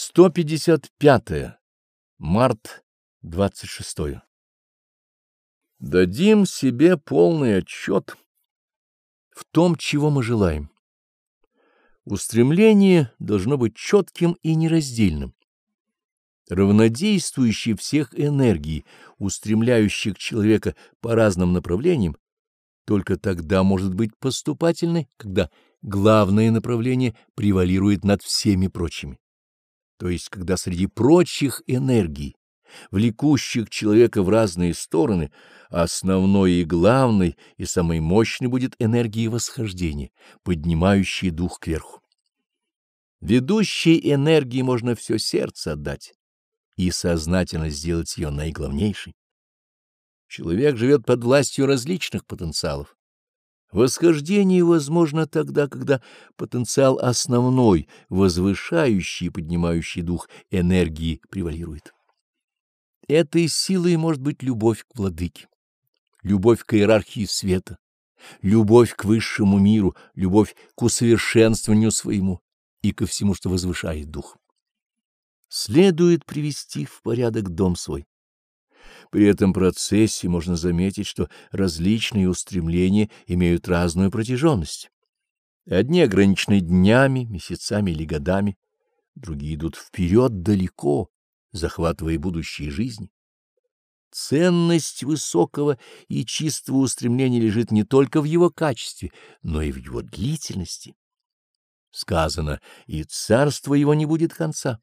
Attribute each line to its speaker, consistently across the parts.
Speaker 1: 155. -е. Март 26. Дадим себе полный отчет в том, чего мы желаем. Устремление должно быть четким и нераздельным. Равнодействующие всех энергий, устремляющих человека по разным направлениям, только тогда может быть поступательной, когда главное направление превалирует над всеми прочими то есть когда среди прочих энергий, влекущих человека в разные стороны, основной и главной и самой мощной будет энергия восхождения, поднимающая дух кверху. Ведущей энергии можно все сердце отдать и сознательно сделать ее наиглавнейшей. Человек живет под властью различных потенциалов, Восхождение возможно тогда, когда потенциал основной, возвышающий и поднимающий дух энергии превалирует. Этой силой может быть любовь к владыке, любовь к иерархии света, любовь к высшему миру, любовь к усовершенствованию своему и ко всему, что возвышает дух. Следует привести в порядок дом свой, при этом процессе можно заметить, что различные устремления имеют разную протяженность. Одни ограничены днями, месяцами или годами, другие идут вперед далеко, захватывая будущие жизни. Ценность высокого и чистого устремления лежит не только в его качестве, но и в его длительности. Сказано, и царство его не будет конца.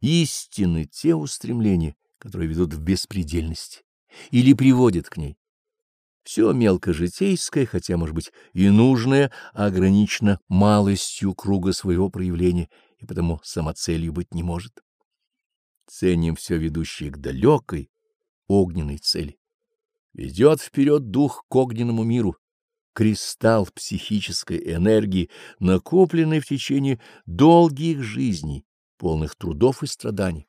Speaker 1: Истины те устремления, которые ведут в беспредельность или приводят к ней. Все мелкожитейское, хотя, может быть, и нужное, ограничено малостью круга своего проявления и потому самоцелью быть не может. Ценим все ведущее к далекой, огненной цели. Ведет вперед дух к огненному миру, кристалл психической энергии, накопленный в течение долгих жизней, полных трудов и страданий.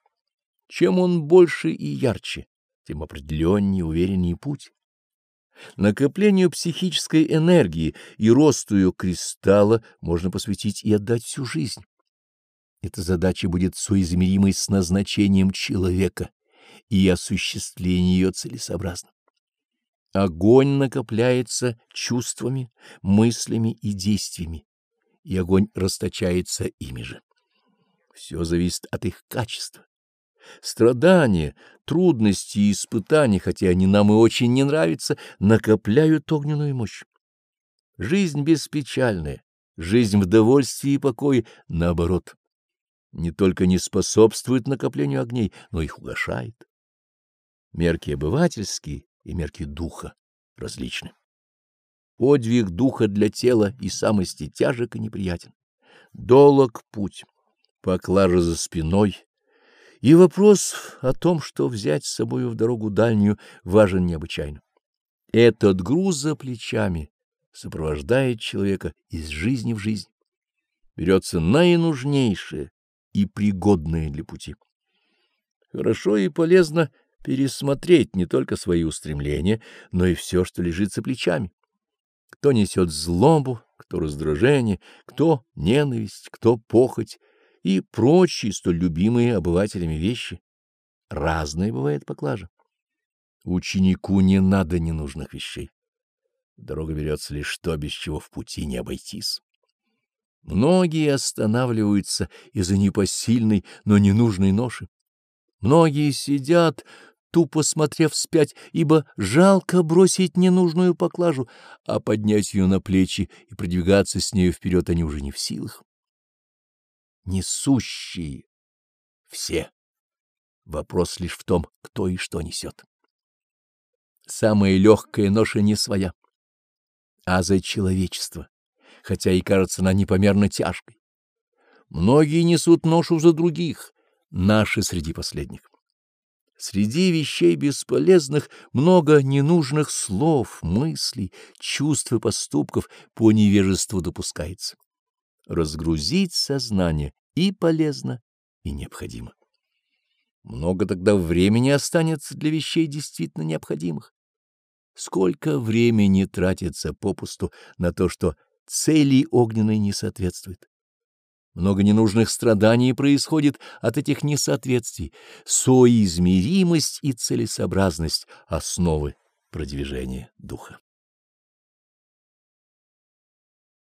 Speaker 1: Чем он больше и ярче, тем определеннее и увереннее путь. Накоплению психической энергии и росту ее кристалла можно посвятить и отдать всю жизнь. Эта задача будет соизмеримой с назначением человека и осуществление ее целесообразно. Огонь накопляется чувствами, мыслями и действиями, и огонь расточается ими же. Все зависит от их качества. Страдания, трудности и испытания, хотя они нам и очень не нравятся, накопляют огненную мощь. Жизнь беспечальная, жизнь в довольстве и покое, наоборот, не только не способствует накоплению огней, но их угошает. Мерки обывательские и мерки духа различны. Подвиг духа для тела и самости тяжек и неприятен. Долог путь, поклажа за спиной, и вопрос о том, что взять с собою в дорогу дальнюю, важен необычайно. Этот груз за плечами сопровождает человека из жизни в жизнь. Берется наинужнейшее и пригодное для пути. Хорошо и полезно пересмотреть не только свои устремления, но и все, что лежит за плечами. Кто несет злобу, кто раздражение, кто ненависть, кто похоть, и прочие столь любимые обывателями вещи. Разные бывает поклажа. Ученику не надо ненужных вещей. Дорога берется лишь то, без чего в пути не обойтись. Многие останавливаются из-за непосильной, но ненужной ноши. Многие сидят, тупо смотрев вспять, ибо жалко бросить ненужную поклажу, а поднять ее на плечи и продвигаться с нею вперед они уже не в силах несущие все. Вопрос лишь в том, кто и что несет. Самая легкая ноша не своя, а за человечество, хотя и кажется она непомерно тяжкой. Многие несут ношу за других, наши среди последних. Среди вещей бесполезных много ненужных слов, мыслей, чувств и поступков по невежеству допускается разгрузить сознание и полезно, и необходимо. Много тогда времени останется для вещей действительно необходимых. Сколько времени тратится попусту на то, что цели огненной не соответствует. Много ненужных страданий происходит от этих несоответствий. Соизмеримость и целесообразность — основы продвижения духа.